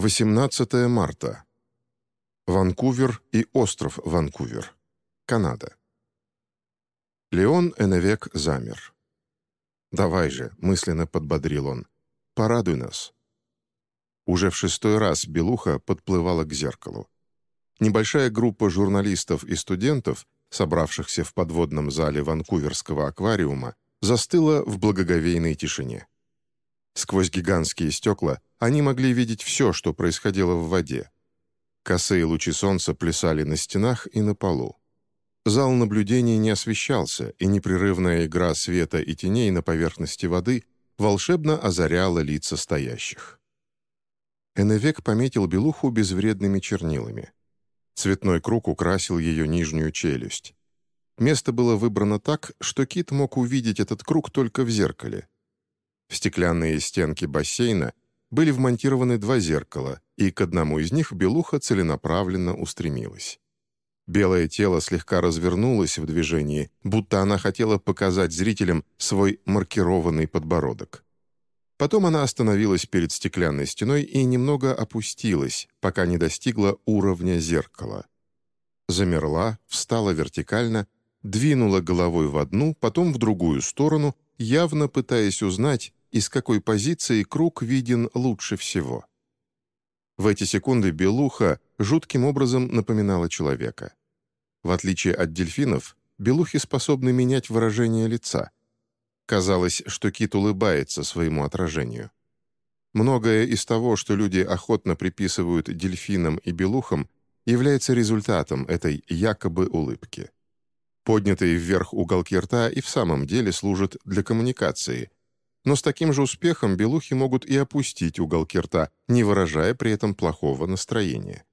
18 марта. Ванкувер и остров Ванкувер. Канада. Леон Эневек замер. «Давай же», — мысленно подбодрил он, — «порадуй нас». Уже в шестой раз Белуха подплывала к зеркалу. Небольшая группа журналистов и студентов, собравшихся в подводном зале Ванкуверского аквариума, застыла в благоговейной тишине. Сквозь гигантские стекла они могли видеть все, что происходило в воде. Косые лучи солнца плясали на стенах и на полу. Зал наблюдений не освещался, и непрерывная игра света и теней на поверхности воды волшебно озаряла лица стоящих. Эневек пометил белуху безвредными чернилами. Цветной круг украсил ее нижнюю челюсть. Место было выбрано так, что Кит мог увидеть этот круг только в зеркале. В стеклянные стенки бассейна были вмонтированы два зеркала, и к одному из них белуха целенаправленно устремилась. Белое тело слегка развернулось в движении, будто она хотела показать зрителям свой маркированный подбородок. Потом она остановилась перед стеклянной стеной и немного опустилась, пока не достигла уровня зеркала. Замерла, встала вертикально, двинула головой в одну, потом в другую сторону, явно пытаясь узнать, из какой позиции круг виден лучше всего. В эти секунды белуха жутким образом напоминала человека. В отличие от дельфинов, белухи способны менять выражение лица. Казалось, что кит улыбается своему отражению. Многое из того, что люди охотно приписывают дельфинам и белухам, является результатом этой якобы улыбки. Поднятые вверх уголки рта и в самом деле служат для коммуникации, но с таким же успехом белухи могут и опустить уголки рта, не выражая при этом плохого настроения.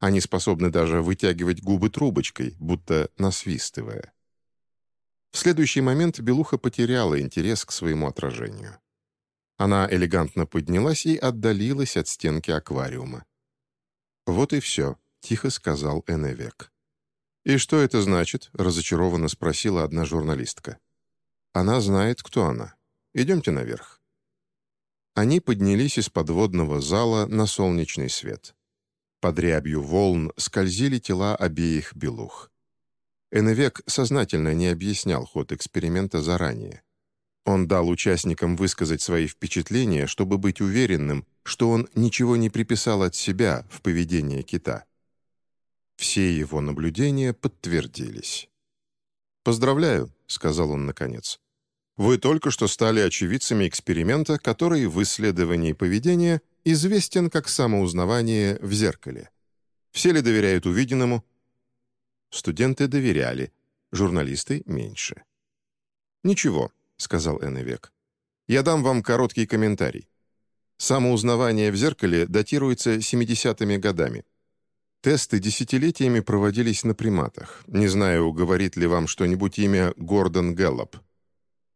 Они способны даже вытягивать губы трубочкой, будто насвистывая. В следующий момент Белуха потеряла интерес к своему отражению. Она элегантно поднялась и отдалилась от стенки аквариума. «Вот и все», — тихо сказал Эневек. «И что это значит?» — разочарованно спросила одна журналистка. «Она знает, кто она. Идемте наверх». Они поднялись из подводного зала на солнечный свет. Под рябью волн скользили тела обеих белух. Эневек сознательно не объяснял ход эксперимента заранее. Он дал участникам высказать свои впечатления, чтобы быть уверенным, что он ничего не приписал от себя в поведении кита. Все его наблюдения подтвердились. «Поздравляю», — сказал он наконец. «Вы только что стали очевидцами эксперимента, который в исследовании поведения известен как самоузнавание в зеркале. Все ли доверяют увиденному? Студенты доверяли, журналисты — меньше. «Ничего», — сказал Эннвек. «Я дам вам короткий комментарий. Самоузнавание в зеркале датируется 70-ми годами. Тесты десятилетиями проводились на приматах. Не знаю, говорит ли вам что-нибудь имя Гордон Гэллоп.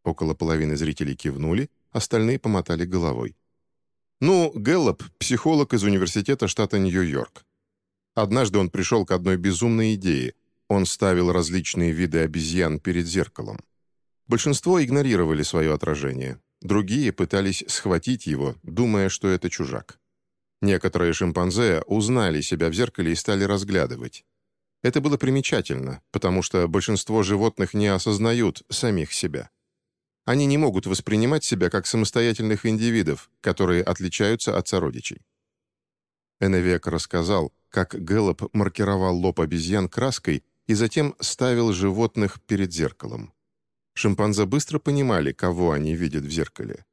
Около половины зрителей кивнули, остальные помотали головой. Ну, Гэллоп — психолог из университета штата Нью-Йорк. Однажды он пришел к одной безумной идее. Он ставил различные виды обезьян перед зеркалом. Большинство игнорировали свое отражение. Другие пытались схватить его, думая, что это чужак. Некоторые шимпанзе узнали себя в зеркале и стали разглядывать. Это было примечательно, потому что большинство животных не осознают самих себя. Они не могут воспринимать себя как самостоятельных индивидов, которые отличаются от сородичей. Эневек рассказал, как Гэллоп маркировал лоб обезьян краской и затем ставил животных перед зеркалом. Шимпанзе быстро понимали, кого они видят в зеркале.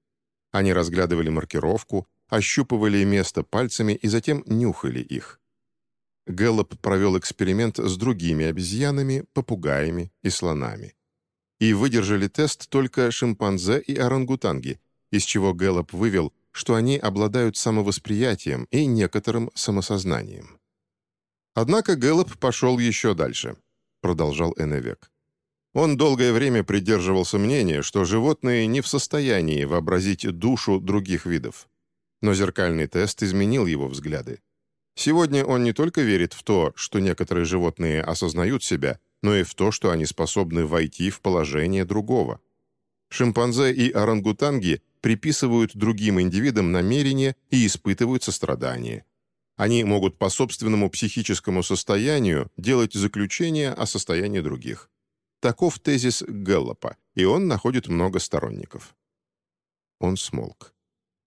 Они разглядывали маркировку, ощупывали место пальцами и затем нюхали их. Гэллоп провел эксперимент с другими обезьянами, попугаями и слонами и выдержали тест только шимпанзе и орангутанги, из чего Гэллоп вывел, что они обладают самовосприятием и некоторым самосознанием. Однако Гэллоп пошел еще дальше, продолжал Эневек. Он долгое время придерживался мнения, что животные не в состоянии вообразить душу других видов. Но зеркальный тест изменил его взгляды. Сегодня он не только верит в то, что некоторые животные осознают себя, но и в то, что они способны войти в положение другого. Шимпанзе и орангутанги приписывают другим индивидам намерения и испытывают сострадание. Они могут по собственному психическому состоянию делать заключения о состоянии других. Таков тезис Гэллопа, и он находит много сторонников. Он смолк.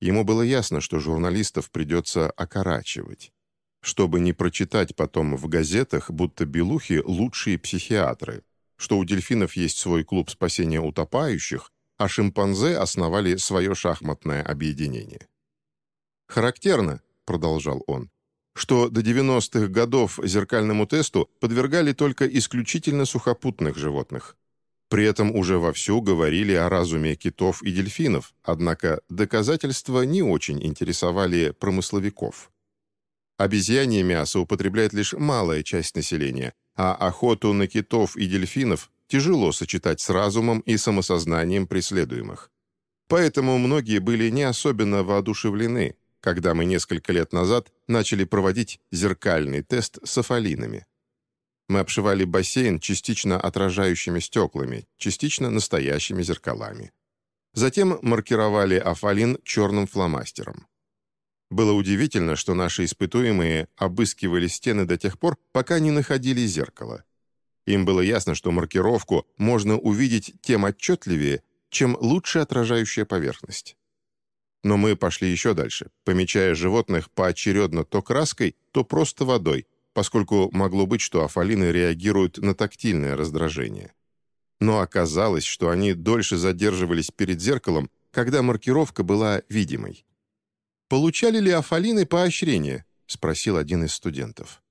Ему было ясно, что журналистов придется окорачивать, чтобы не прочитать потом в газетах, будто белухи — лучшие психиатры, что у дельфинов есть свой клуб спасения утопающих, а шимпанзе основали свое шахматное объединение. «Характерно», — продолжал он, что до 90-х годов зеркальному тесту подвергали только исключительно сухопутных животных. При этом уже вовсю говорили о разуме китов и дельфинов, однако доказательства не очень интересовали промысловиков. Обезьянье мясо употребляет лишь малая часть населения, а охоту на китов и дельфинов тяжело сочетать с разумом и самосознанием преследуемых. Поэтому многие были не особенно воодушевлены, когда мы несколько лет назад начали проводить зеркальный тест с афалинами. Мы обшивали бассейн частично отражающими стеклами, частично настоящими зеркалами. Затем маркировали афалин черным фломастером. Было удивительно, что наши испытуемые обыскивали стены до тех пор, пока не находили зеркало. Им было ясно, что маркировку можно увидеть тем отчетливее, чем лучше отражающая поверхность. Но мы пошли еще дальше, помечая животных поочередно то краской, то просто водой, поскольку могло быть, что афалины реагируют на тактильное раздражение. Но оказалось, что они дольше задерживались перед зеркалом, когда маркировка была видимой. «Получали ли афалины поощрение?» — спросил один из студентов.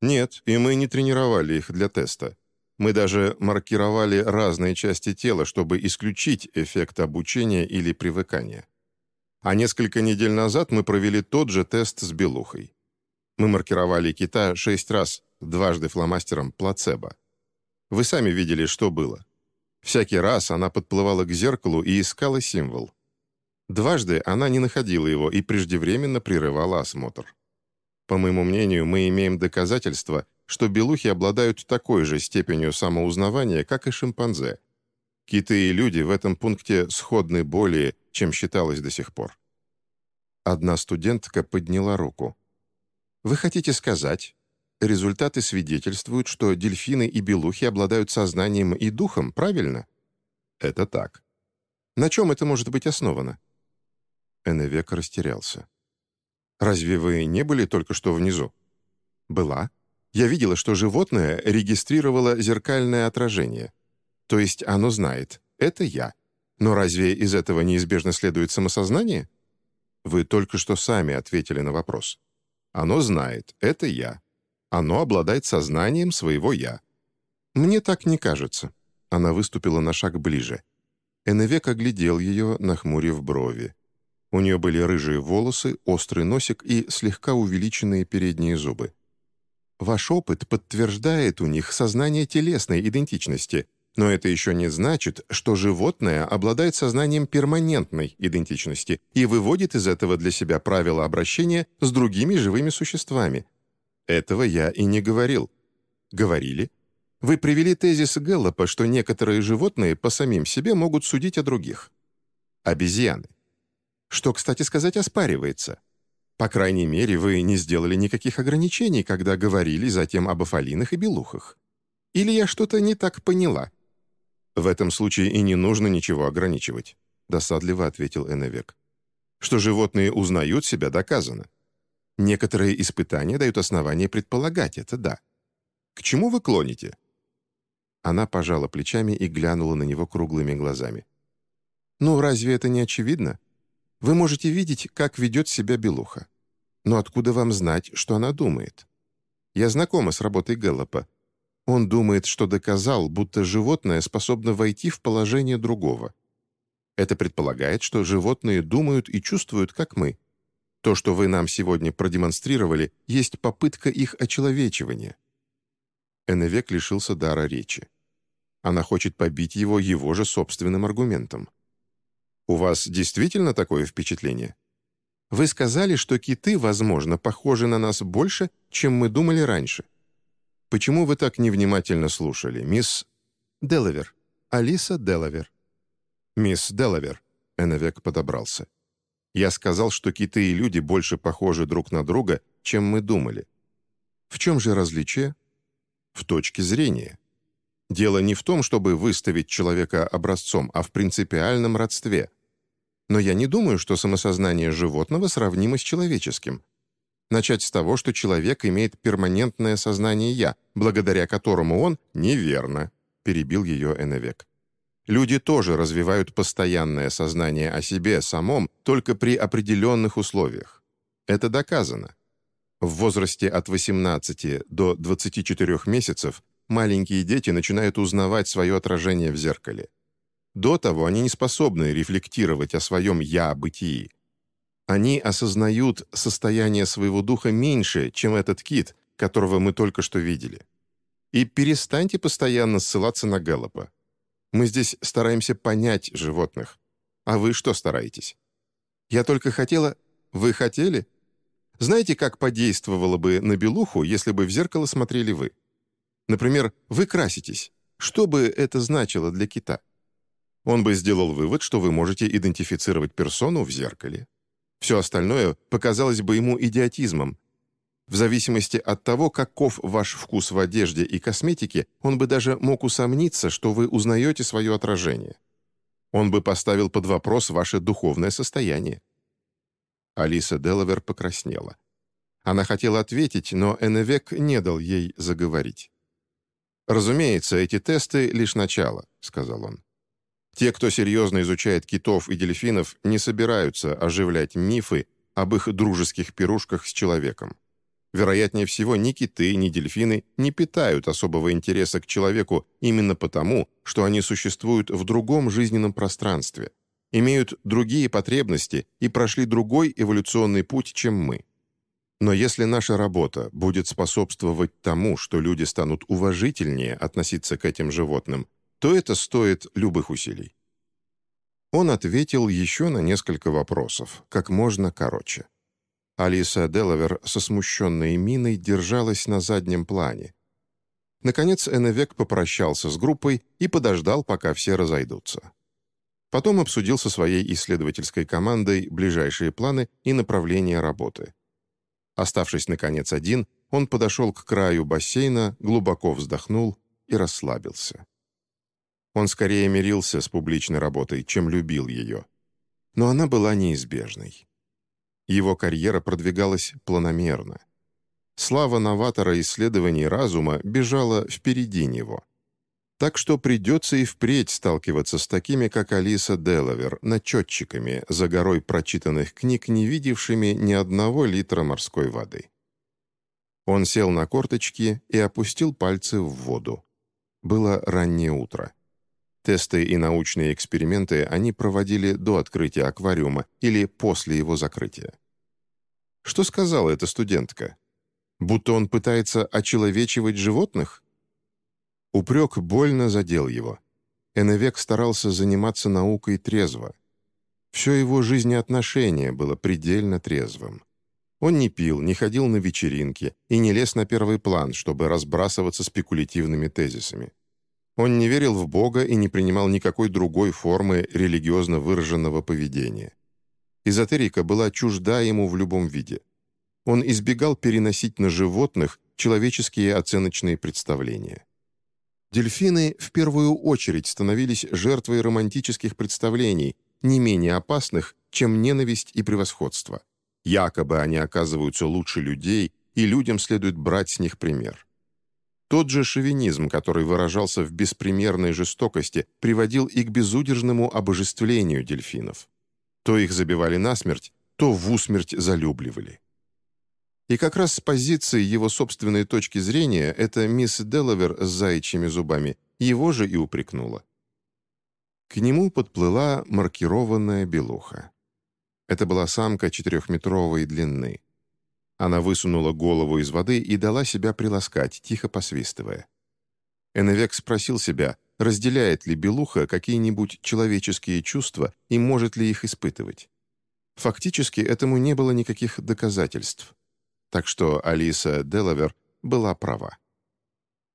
«Нет, и мы не тренировали их для теста. Мы даже маркировали разные части тела, чтобы исключить эффект обучения или привыкания. А несколько недель назад мы провели тот же тест с белухой. Мы маркировали кита шесть раз, дважды фломастером плацебо. Вы сами видели, что было. Всякий раз она подплывала к зеркалу и искала символ. Дважды она не находила его и преждевременно прерывала осмотр. По моему мнению, мы имеем доказательства, что белухи обладают такой же степенью самоузнавания, как и шимпанзе. Киты и люди в этом пункте сходны более, чем считалось до сих пор. Одна студентка подняла руку. «Вы хотите сказать, результаты свидетельствуют, что дельфины и белухи обладают сознанием и духом, правильно?» «Это так». «На чем это может быть основано?» Эннвек растерялся. «Разве вы не были только что внизу?» «Была. Я видела, что животное регистрировало зеркальное отражение. То есть оно знает, это я. Но разве из этого неизбежно следует самосознание? Вы только что сами ответили на вопрос. Оно знает, это я. Оно обладает сознанием своего «я». Мне так не кажется. Она выступила на шаг ближе. Эннвек оглядел ее, нахмурив брови. У нее были рыжие волосы, острый носик и слегка увеличенные передние зубы. Ваш опыт подтверждает у них сознание телесной идентичности, но это еще не значит, что животное обладает сознанием перманентной идентичности и выводит из этого для себя правила обращения с другими живыми существами. Этого я и не говорил. Говорили? Вы привели тезис Гэллопа, что некоторые животные по самим себе могут судить о других. Обезьяны. Что, кстати сказать, оспаривается. По крайней мере, вы не сделали никаких ограничений, когда говорили затем об афалинах и белухах. Или я что-то не так поняла?» «В этом случае и не нужно ничего ограничивать», — досадливо ответил Эннвек. «Что животные узнают себя, доказано. Некоторые испытания дают основание предполагать это, да. К чему вы клоните?» Она пожала плечами и глянула на него круглыми глазами. «Ну, разве это не очевидно? Вы можете видеть, как ведет себя Белуха. Но откуда вам знать, что она думает? Я знакома с работой Гэллопа. Он думает, что доказал, будто животное способно войти в положение другого. Это предполагает, что животные думают и чувствуют, как мы. То, что вы нам сегодня продемонстрировали, есть попытка их очеловечивания. Эннвек лишился дара речи. Она хочет побить его его же собственным аргументом. «У вас действительно такое впечатление?» Вы сказали, что киты, возможно, похожи на нас больше, чем мы думали раньше. Почему вы так невнимательно слушали, мисс Делавер? Алиса Делавер. Мисс Делавер, Эновек подобрался. Я сказал, что киты и люди больше похожи друг на друга, чем мы думали. В чем же различие? В точке зрения. Дело не в том, чтобы выставить человека образцом, а в принципиальном родстве. Но я не думаю, что самосознание животного сравнимо с человеческим. Начать с того, что человек имеет перманентное сознание «я», благодаря которому он неверно, перебил ее Эннвек. Люди тоже развивают постоянное сознание о себе самом, только при определенных условиях. Это доказано. В возрасте от 18 до 24 месяцев маленькие дети начинают узнавать свое отражение в зеркале. До того они не способны рефлектировать о своем «я-бытии». Они осознают состояние своего духа меньше, чем этот кит, которого мы только что видели. И перестаньте постоянно ссылаться на Гэллопа. Мы здесь стараемся понять животных. А вы что стараетесь? Я только хотела... Вы хотели? Знаете, как подействовало бы на белуху, если бы в зеркало смотрели вы? Например, вы краситесь. Что бы это значило для кита? Он бы сделал вывод, что вы можете идентифицировать персону в зеркале. Все остальное показалось бы ему идиотизмом, в зависимости от того, каков ваш вкус в одежде и косметике, он бы даже мог усомниться, что вы узнаете свое отражение. Он бы поставил под вопрос ваше духовное состояние. Алиса Делавер покраснела. Она хотела ответить, но Эннвек не дал ей заговорить. «Разумеется, эти тесты — лишь начало», — сказал он. «Те, кто серьезно изучает китов и дельфинов, не собираются оживлять мифы об их дружеских пирушках с человеком. Вероятнее всего, ни киты, ни дельфины не питают особого интереса к человеку именно потому, что они существуют в другом жизненном пространстве, имеют другие потребности и прошли другой эволюционный путь, чем мы. Но если наша работа будет способствовать тому, что люди станут уважительнее относиться к этим животным, то это стоит любых усилий. Он ответил еще на несколько вопросов, как можно короче. Алиса Делавер со смущенной миной держалась на заднем плане. Наконец Эннвек попрощался с группой и подождал, пока все разойдутся. Потом обсудил со своей исследовательской командой ближайшие планы и направления работы. Оставшись, наконец, один, он подошел к краю бассейна, глубоко вздохнул и расслабился. Он скорее мирился с публичной работой, чем любил ее. Но она была неизбежной. Его карьера продвигалась планомерно. Слава новатора исследований разума бежала впереди него. Так что придется и впредь сталкиваться с такими, как Алиса Делавер, начетчиками, за горой прочитанных книг, не видевшими ни одного литра морской воды. Он сел на корточки и опустил пальцы в воду. Было раннее утро. Тесты и научные эксперименты они проводили до открытия аквариума или после его закрытия. Что сказала эта студентка? Будто он пытается очеловечивать животных? Упрек больно задел его. Эннвек старался заниматься наукой трезво. Все его жизнеотношение было предельно трезвым. Он не пил, не ходил на вечеринки и не лез на первый план, чтобы разбрасываться спекулятивными тезисами. Он не верил в Бога и не принимал никакой другой формы религиозно выраженного поведения. Эзотерика была чужда ему в любом виде. Он избегал переносить на животных человеческие оценочные представления. Дельфины в первую очередь становились жертвой романтических представлений, не менее опасных, чем ненависть и превосходство. Якобы они оказываются лучше людей, и людям следует брать с них пример. Тот же шовинизм, который выражался в беспримерной жестокости, приводил и к безудержному обожествлению дельфинов. То их забивали насмерть, то в усмерть залюбливали. И как раз с позиции его собственной точки зрения эта мисс Делавер с заячьими зубами его же и упрекнула. К нему подплыла маркированная белуха. Это была самка четырехметровой длины. Она высунула голову из воды и дала себя приласкать, тихо посвистывая. Эннвек спросил себя, разделяет ли Белуха какие-нибудь человеческие чувства и может ли их испытывать. Фактически этому не было никаких доказательств. Так что Алиса Делавер была права.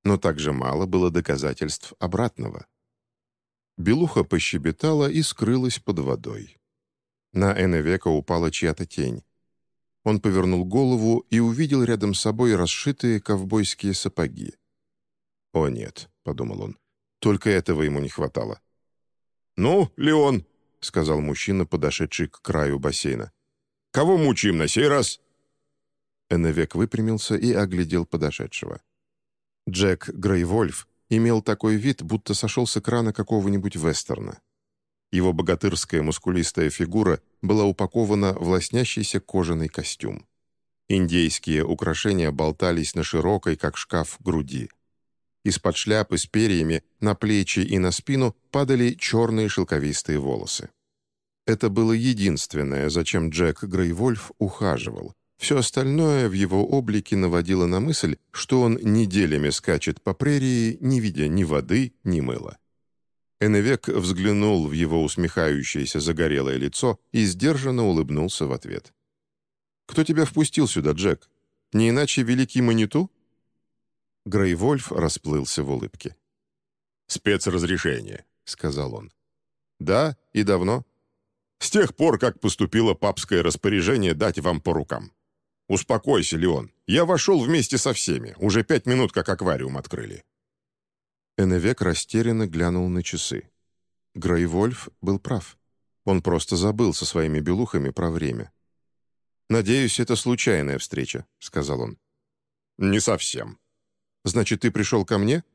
Но также мало было доказательств обратного. Белуха пощебетала и скрылась под водой. На Эннвека упала чья-то тень. Он повернул голову и увидел рядом с собой расшитые ковбойские сапоги. «О нет», — подумал он, — «только этого ему не хватало». «Ну, Леон», — сказал мужчина, подошедший к краю бассейна. «Кого мучаем на сей раз?» Эннвек выпрямился и оглядел подошедшего. Джек Грейвольф имел такой вид, будто сошел с экрана какого-нибудь вестерна. Его богатырская мускулистая фигура была упакована в лоснящийся кожаный костюм. Индейские украшения болтались на широкой, как шкаф, груди. Из-под шляпы с перьями на плечи и на спину падали черные шелковистые волосы. Это было единственное, зачем Джек Грейвольф ухаживал. Все остальное в его облике наводило на мысль, что он неделями скачет по прерии, не видя ни воды, ни мыла. Эневек взглянул в его усмехающееся загорелое лицо и сдержанно улыбнулся в ответ. «Кто тебя впустил сюда, Джек? Не иначе великий Маниту?» Грейвольф расплылся в улыбке. «Спецразрешение», — сказал он. «Да, и давно?» «С тех пор, как поступило папское распоряжение дать вам по рукам. Успокойся, Леон. Я вошел вместе со всеми. Уже пять минут, как аквариум открыли. Эневек растерянно глянул на часы. Грейвольф был прав. Он просто забыл со своими белухами про время. «Надеюсь, это случайная встреча», — сказал он. «Не совсем». «Значит, ты пришел ко мне?»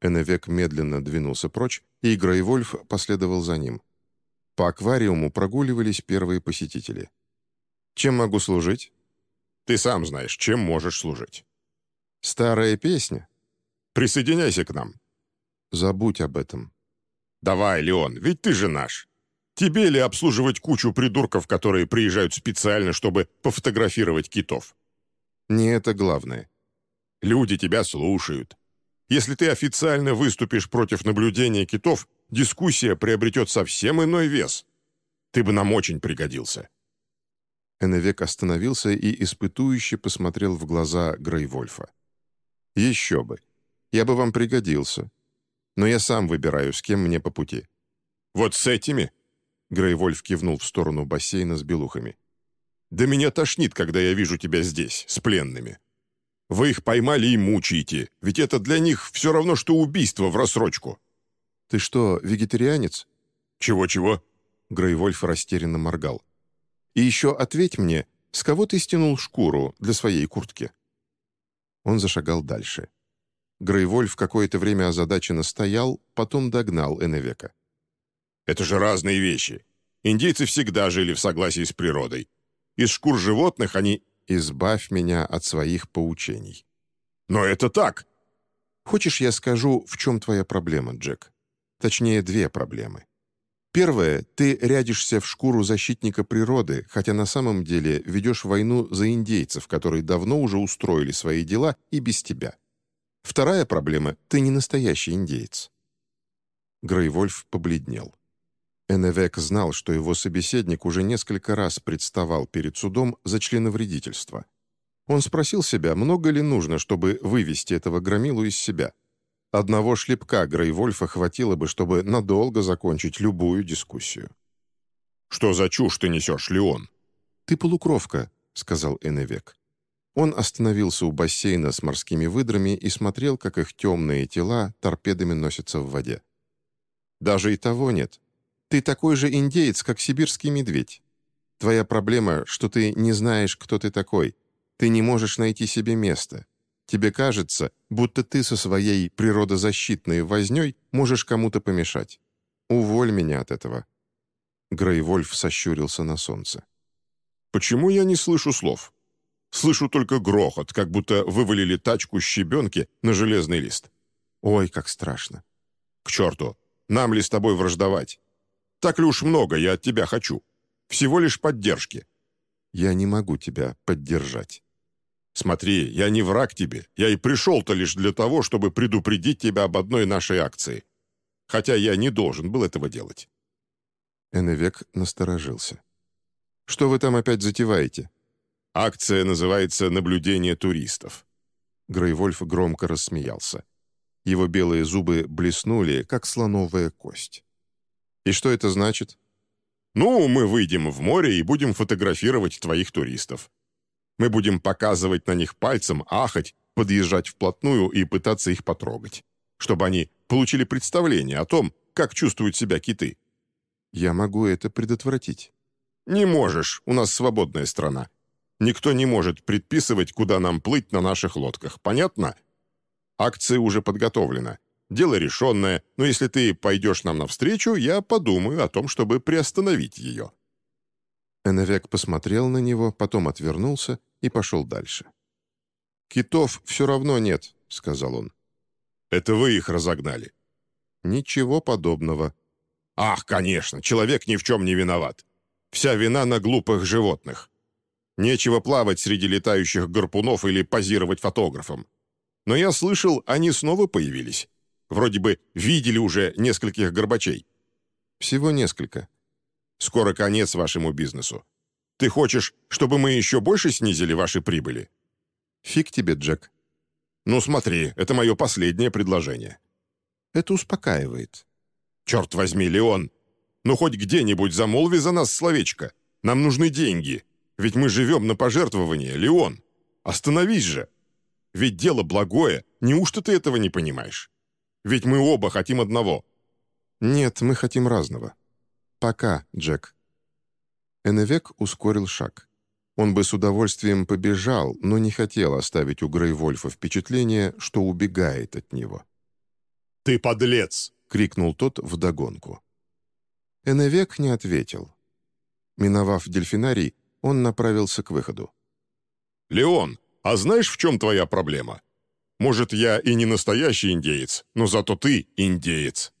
Эневек медленно двинулся прочь, и Грейвольф последовал за ним. По аквариуму прогуливались первые посетители. «Чем могу служить?» «Ты сам знаешь, чем можешь служить». «Старая песня?» «Присоединяйся к нам». Забудь об этом. Давай, Леон, ведь ты же наш. Тебе ли обслуживать кучу придурков, которые приезжают специально, чтобы пофотографировать китов? Не это главное. Люди тебя слушают. Если ты официально выступишь против наблюдения китов, дискуссия приобретет совсем иной вес. Ты бы нам очень пригодился». Эннвек остановился и испытующе посмотрел в глаза Грейвольфа. «Еще бы. Я бы вам пригодился но я сам выбираю, с кем мне по пути». «Вот с этими?» Грейвольф кивнул в сторону бассейна с белухами. «Да меня тошнит, когда я вижу тебя здесь, с пленными. Вы их поймали и мучаете, ведь это для них все равно, что убийство в рассрочку». «Ты что, вегетарианец?» «Чего-чего?» Грейвольф растерянно моргал. «И еще ответь мне, с кого ты стянул шкуру для своей куртки?» Он зашагал дальше. Грейвольф какое-то время озадаченно стоял, потом догнал Эневека. «Это же разные вещи. Индейцы всегда жили в согласии с природой. Из шкур животных они...» «Избавь меня от своих поучений». «Но это так!» «Хочешь, я скажу, в чем твоя проблема, Джек? Точнее, две проблемы. Первое, ты рядишься в шкуру защитника природы, хотя на самом деле ведешь войну за индейцев, которые давно уже устроили свои дела и без тебя. Вторая проблема — ты не настоящий индеец». Грейвольф побледнел. Эннвек знал, что его собеседник уже несколько раз представал перед судом за членовредительство. Он спросил себя, много ли нужно, чтобы вывести этого громилу из себя. Одного шлепка Грейвольфа хватило бы, чтобы надолго закончить любую дискуссию. «Что за чушь ты несешь, Леон?» «Ты полукровка», — сказал Эннвек. Он остановился у бассейна с морскими выдрами и смотрел, как их темные тела торпедами носятся в воде. «Даже и того нет. Ты такой же индеец, как сибирский медведь. Твоя проблема, что ты не знаешь, кто ты такой. Ты не можешь найти себе места. Тебе кажется, будто ты со своей природозащитной вознёй можешь кому-то помешать. Уволь меня от этого». Грейвольф сощурился на солнце. «Почему я не слышу слов?» Слышу только грохот, как будто вывалили тачку щебенки на железный лист. Ой, как страшно. К черту! Нам ли с тобой враждовать? Так ли уж много я от тебя хочу? Всего лишь поддержки. Я не могу тебя поддержать. Смотри, я не враг тебе. Я и пришел-то лишь для того, чтобы предупредить тебя об одной нашей акции. Хотя я не должен был этого делать. Эннвек насторожился. «Что вы там опять затеваете?» Акция называется «Наблюдение туристов». Грейвольф громко рассмеялся. Его белые зубы блеснули, как слоновая кость. «И что это значит?» «Ну, мы выйдем в море и будем фотографировать твоих туристов. Мы будем показывать на них пальцем, ахать, подъезжать вплотную и пытаться их потрогать, чтобы они получили представление о том, как чувствуют себя киты. Я могу это предотвратить. Не можешь, у нас свободная страна. Никто не может предписывать, куда нам плыть на наших лодках, понятно? Акция уже подготовлена. Дело решенное, но если ты пойдешь нам навстречу, я подумаю о том, чтобы приостановить ее». Эннвек посмотрел на него, потом отвернулся и пошел дальше. «Китов все равно нет», — сказал он. «Это вы их разогнали». «Ничего подобного». «Ах, конечно, человек ни в чем не виноват. Вся вина на глупых животных. Нечего плавать среди летающих гарпунов или позировать фотографом. Но я слышал, они снова появились. Вроде бы видели уже нескольких горбачей». «Всего несколько». «Скоро конец вашему бизнесу. Ты хочешь, чтобы мы еще больше снизили ваши прибыли?» «Фиг тебе, Джек». «Ну смотри, это мое последнее предложение». «Это успокаивает». «Черт возьми, Леон, ну хоть где-нибудь замолви за нас словечко. Нам нужны деньги. Ведь мы живем на пожертвование, Леон. Остановись же. Ведь дело благое, неужто ты этого не понимаешь? Ведь мы оба хотим одного». «Нет, мы хотим разного. Пока, Джек». Эннвек ускорил шаг. Он бы с удовольствием побежал, но не хотел оставить у Грейвольфа впечатление, что убегает от него. «Ты подлец!» — крикнул тот вдогонку. Эннвек не ответил. Миновав дельфинарий, он направился к выходу. «Леон, а знаешь, в чем твоя проблема? Может, я и не настоящий индеец, но зато ты индеец».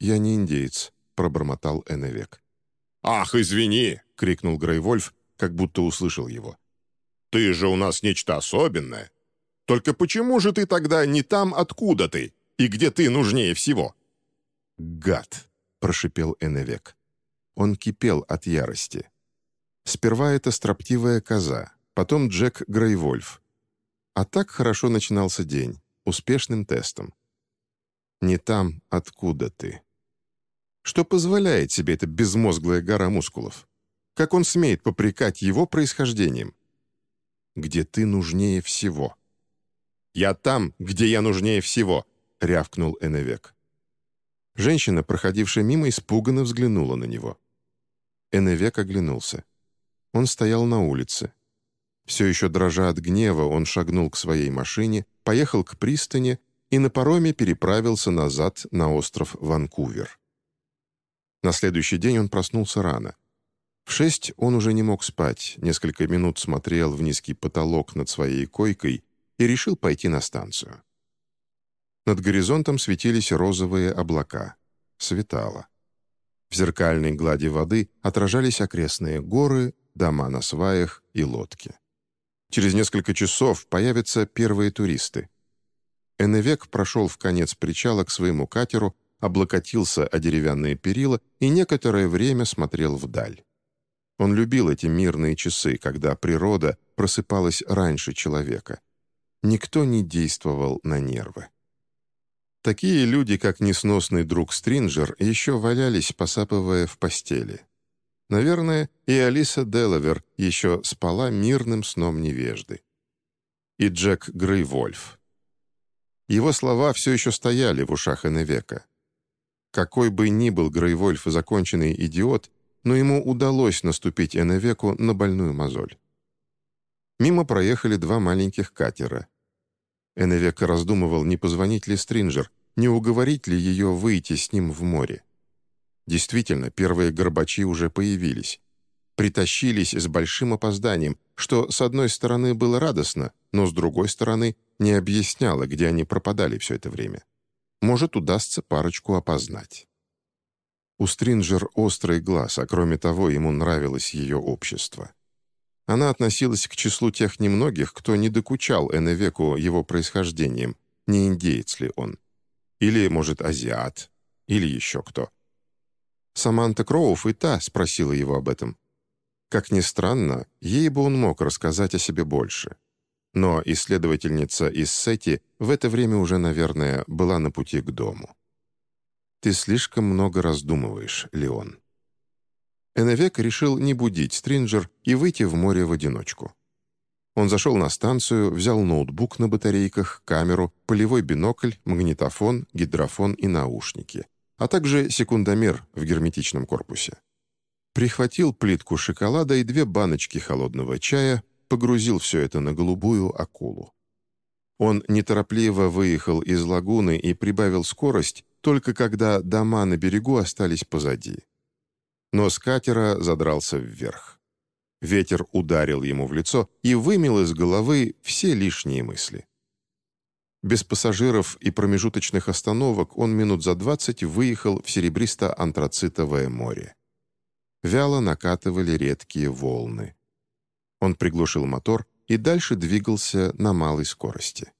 «Я не индеец», — пробормотал Эннвек. «Ах, извини!» — крикнул Грейвольф, как будто услышал его. «Ты же у нас нечто особенное. Только почему же ты тогда не там, откуда ты, и где ты нужнее всего?» «Гад!» — прошипел Эннвек. Он кипел от ярости. Сперва это строптивая коза, потом Джек Грейвольф. А так хорошо начинался день, успешным тестом. Не там, откуда ты. Что позволяет себе эта безмозглая гора мускулов? Как он смеет попрекать его происхождением? Где ты нужнее всего. «Я там, где я нужнее всего», — рявкнул Эневек. Женщина, проходившая мимо, испуганно взглянула на него. Эневек оглянулся. Он стоял на улице. Все еще дрожа от гнева, он шагнул к своей машине, поехал к пристани и на пароме переправился назад на остров Ванкувер. На следующий день он проснулся рано. В шесть он уже не мог спать, несколько минут смотрел в низкий потолок над своей койкой и решил пойти на станцию. Над горизонтом светились розовые облака. Светало. В зеркальной глади воды отражались окрестные горы, дома на сваях и лодки. Через несколько часов появятся первые туристы. Эннвек прошел в конец причала к своему катеру облокотился о деревянные перила и некоторое время смотрел вдаль. Он любил эти мирные часы, когда природа просыпалась раньше человека. Никто не действовал на нервы. Такие люди, как несносный друг Стринджер, еще валялись, посапывая в постели. Наверное, и Алиса Делавер еще спала мирным сном невежды. И Джек Грейвольф. Его слова все еще стояли в ушах Эннвека. Какой бы ни был Грейвольф законченный идиот, но ему удалось наступить Эннвеку на больную мозоль. Мимо проехали два маленьких катера. Эннвек раздумывал, не позвонить ли Стринджер, не уговорить ли ее выйти с ним в море. Действительно, первые горбачи уже появились. Притащились с большим опозданием, что, с одной стороны, было радостно, но, с другой стороны, не объясняло, где они пропадали все это время. Может, удастся парочку опознать. У Стринджер острый глаз, а кроме того, ему нравилось ее общество. Она относилась к числу тех немногих, кто не докучал Эннвеку его происхождением, не индеец ли он. Или, может, азиат, или еще кто. Саманта Кроуф и та спросила его об этом. Как ни странно, ей бы он мог рассказать о себе больше. Но исследовательница из Сети в это время уже, наверное, была на пути к дому. «Ты слишком много раздумываешь, Леон». Эннвек решил не будить Стринджер и выйти в море в одиночку. Он зашел на станцию, взял ноутбук на батарейках, камеру, полевой бинокль, магнитофон, гидрофон и наушники, а также секундомер в герметичном корпусе. Прихватил плитку шоколада и две баночки холодного чая, погрузил все это на голубую акулу. Он неторопливо выехал из лагуны и прибавил скорость, только когда дома на берегу остались позади. Нос катера задрался вверх. Ветер ударил ему в лицо и вымел из головы все лишние мысли. Без пассажиров и промежуточных остановок он минут за двадцать выехал в серебристо-антрацитовое море. Вяло накатывали редкие волны. Он приглушил мотор и дальше двигался на малой скорости.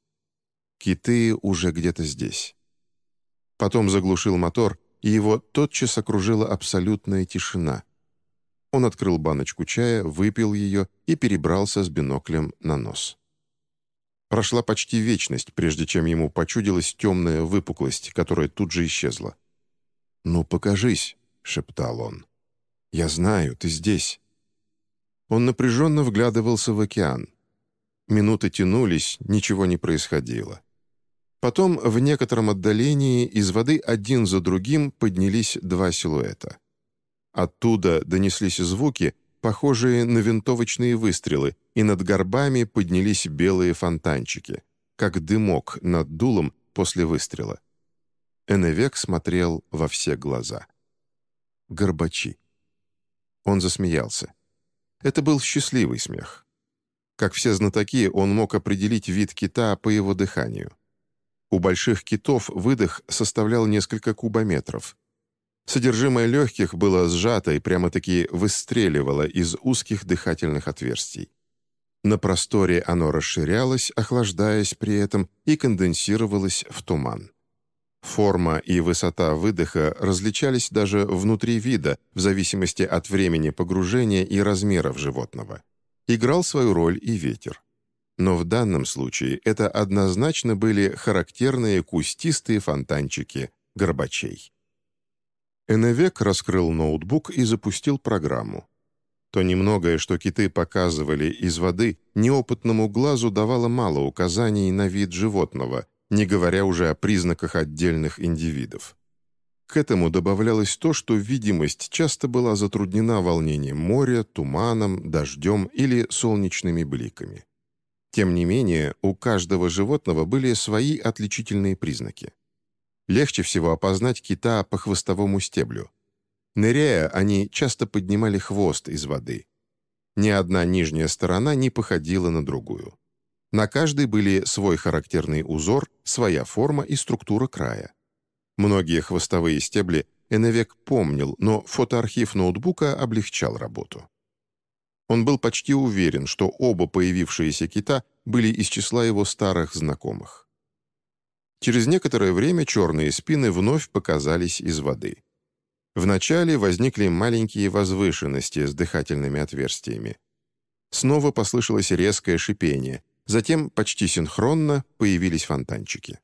Киты уже где-то здесь. Потом заглушил мотор, и его тотчас окружила абсолютная тишина. Он открыл баночку чая, выпил ее и перебрался с биноклем на нос. Прошла почти вечность, прежде чем ему почудилась темная выпуклость, которая тут же исчезла. «Ну, покажись», — шептал он. «Я знаю, ты здесь». Он напряженно вглядывался в океан. Минуты тянулись, ничего не происходило. Потом в некотором отдалении из воды один за другим поднялись два силуэта. Оттуда донеслись звуки, похожие на винтовочные выстрелы, и над горбами поднялись белые фонтанчики, как дымок над дулом после выстрела. Эневек смотрел во все глаза. Горбачи. Он засмеялся. Это был счастливый смех. Как все знатоки, он мог определить вид кита по его дыханию. У больших китов выдох составлял несколько кубометров. Содержимое легких было сжато и прямо-таки выстреливало из узких дыхательных отверстий. На просторе оно расширялось, охлаждаясь при этом, и конденсировалось в туман. Форма и высота выдоха различались даже внутри вида, в зависимости от времени погружения и размеров животного. Играл свою роль и ветер. Но в данном случае это однозначно были характерные кустистые фонтанчики горбачей. Эневек раскрыл ноутбук и запустил программу. То немногое, что киты показывали из воды, неопытному глазу давало мало указаний на вид животного, не говоря уже о признаках отдельных индивидов. К этому добавлялось то, что видимость часто была затруднена волнением моря, туманом, дождем или солнечными бликами. Тем не менее, у каждого животного были свои отличительные признаки. Легче всего опознать кита по хвостовому стеблю. Ныряя, они часто поднимали хвост из воды. Ни одна нижняя сторона не походила на другую. На каждой были свой характерный узор, своя форма и структура края. Многие хвостовые стебли Эневек помнил, но фотоархив ноутбука облегчал работу. Он был почти уверен, что оба появившиеся кита были из числа его старых знакомых. Через некоторое время черные спины вновь показались из воды. Вначале возникли маленькие возвышенности с дыхательными отверстиями. Снова послышалось резкое шипение, Затем, почти синхронно, появились фонтанчики.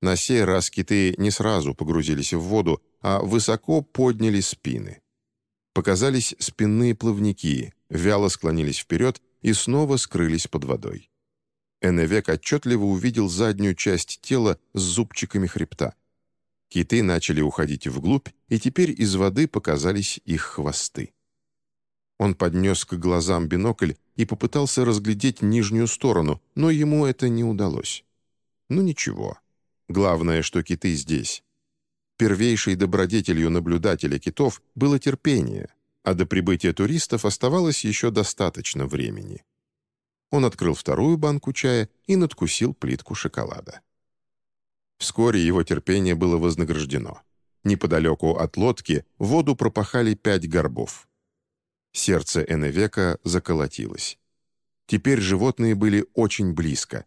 На сей раз киты не сразу погрузились в воду, а высоко подняли спины. Показались спинные плавники, вяло склонились вперед и снова скрылись под водой. Эневек отчетливо увидел заднюю часть тела с зубчиками хребта. Киты начали уходить вглубь, и теперь из воды показались их хвосты. Он поднес к глазам бинокль и попытался разглядеть нижнюю сторону, но ему это не удалось. Ну ничего. Главное, что киты здесь. Первейшей добродетелью наблюдателя китов было терпение, а до прибытия туристов оставалось еще достаточно времени. Он открыл вторую банку чая и надкусил плитку шоколада. Вскоре его терпение было вознаграждено. Неподалеку от лодки воду пропахали пять горбов. Сердце Эневека заколотилось. Теперь животные были очень близко.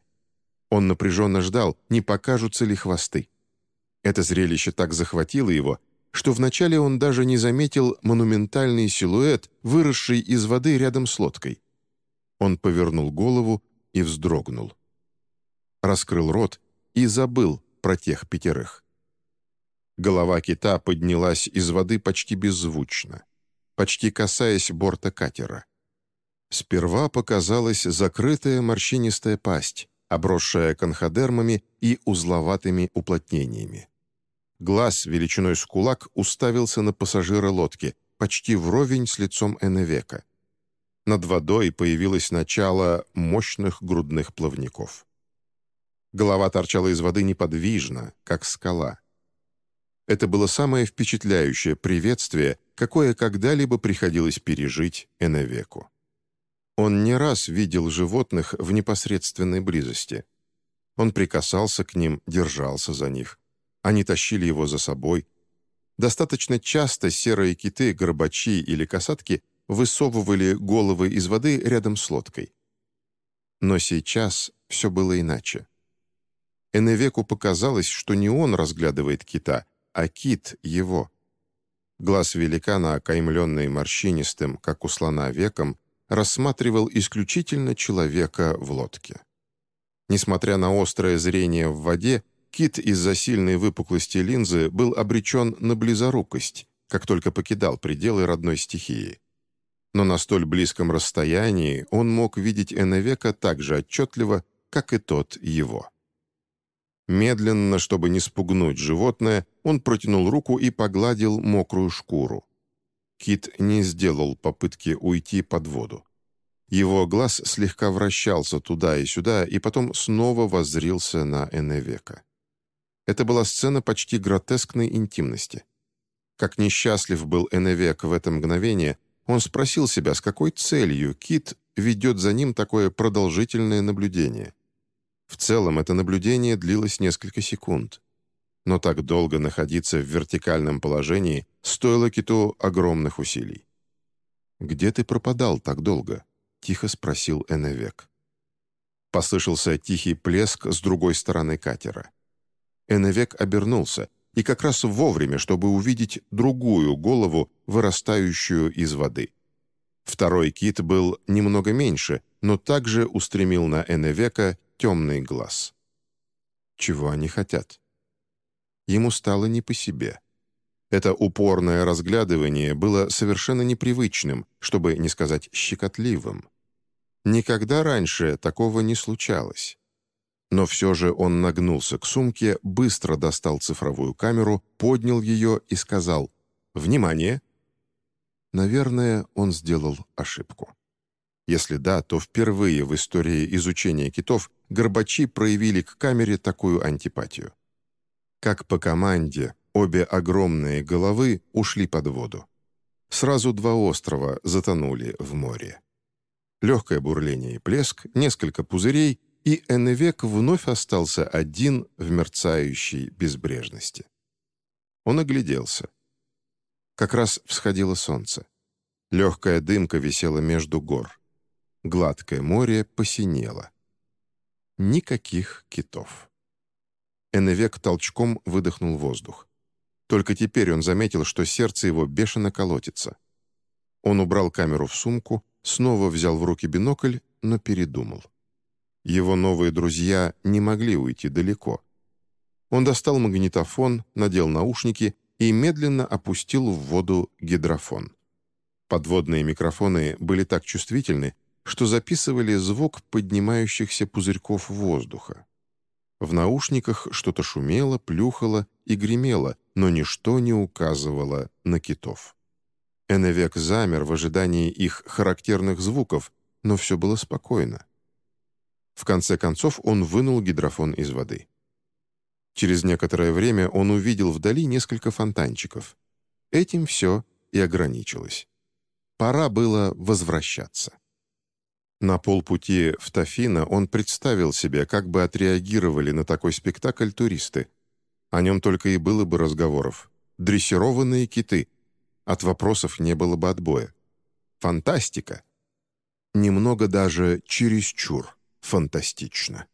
Он напряженно ждал, не покажутся ли хвосты. Это зрелище так захватило его, что вначале он даже не заметил монументальный силуэт, выросший из воды рядом с лодкой. Он повернул голову и вздрогнул. Раскрыл рот и забыл про тех пятерых. Голова кита поднялась из воды почти беззвучно почти касаясь борта катера. Сперва показалась закрытая морщинистая пасть, обросшая конходермами и узловатыми уплотнениями. Глаз величиной с кулак уставился на пассажира лодки, почти вровень с лицом Эннвека. Над водой появилось начало мощных грудных плавников. Голова торчала из воды неподвижно, как скала. Это было самое впечатляющее приветствие, какое когда-либо приходилось пережить Эннвеку. Он не раз видел животных в непосредственной близости. Он прикасался к ним, держался за них. Они тащили его за собой. Достаточно часто серые киты, горбачи или касатки высовывали головы из воды рядом с лодкой. Но сейчас все было иначе. Эневеку показалось, что не он разглядывает кита, а кит — его. Глаз великана, окаймленный морщинистым, как у слона, веком, рассматривал исключительно человека в лодке. Несмотря на острое зрение в воде, кит из-за сильной выпуклости линзы был обречен на близорукость, как только покидал пределы родной стихии. Но на столь близком расстоянии он мог видеть Эннвека так же отчетливо, как и тот его. Медленно, чтобы не спугнуть животное, он протянул руку и погладил мокрую шкуру. Кит не сделал попытки уйти под воду. Его глаз слегка вращался туда и сюда, и потом снова воззрился на Эннвека. Это была сцена почти гротескной интимности. Как несчастлив был Эннвек в это мгновение, он спросил себя, с какой целью Кит ведет за ним такое продолжительное наблюдение. В целом это наблюдение длилось несколько секунд но так долго находиться в вертикальном положении стоило киту огромных усилий. «Где ты пропадал так долго?» — тихо спросил Эневек. Послышался тихий плеск с другой стороны катера. Эневек обернулся, и как раз вовремя, чтобы увидеть другую голову, вырастающую из воды. Второй кит был немного меньше, но также устремил на Эневека темный глаз. Чего они хотят? ему стало не по себе. Это упорное разглядывание было совершенно непривычным, чтобы не сказать щекотливым. Никогда раньше такого не случалось. Но все же он нагнулся к сумке, быстро достал цифровую камеру, поднял ее и сказал «Внимание!». Наверное, он сделал ошибку. Если да, то впервые в истории изучения китов горбачи проявили к камере такую антипатию. Как по команде, обе огромные головы ушли под воду. Сразу два острова затонули в море. Легкое бурление и плеск, несколько пузырей, и Эннвек вновь остался один в мерцающей безбрежности. Он огляделся. Как раз всходило солнце. Легкая дымка висела между гор. Гладкое море посинело. Никаких китов. Эннвек толчком выдохнул воздух. Только теперь он заметил, что сердце его бешено колотится. Он убрал камеру в сумку, снова взял в руки бинокль, но передумал. Его новые друзья не могли уйти далеко. Он достал магнитофон, надел наушники и медленно опустил в воду гидрофон. Подводные микрофоны были так чувствительны, что записывали звук поднимающихся пузырьков воздуха. В наушниках что-то шумело, плюхало и гремело, но ничто не указывало на китов. Эннвек замер в ожидании их характерных звуков, но все было спокойно. В конце концов он вынул гидрофон из воды. Через некоторое время он увидел вдали несколько фонтанчиков. Этим все и ограничилось. Пора было возвращаться. На полпути в Тафино он представил себе, как бы отреагировали на такой спектакль туристы. О нем только и было бы разговоров. Дрессированные киты. От вопросов не было бы отбоя. Фантастика. Немного даже чересчур фантастично.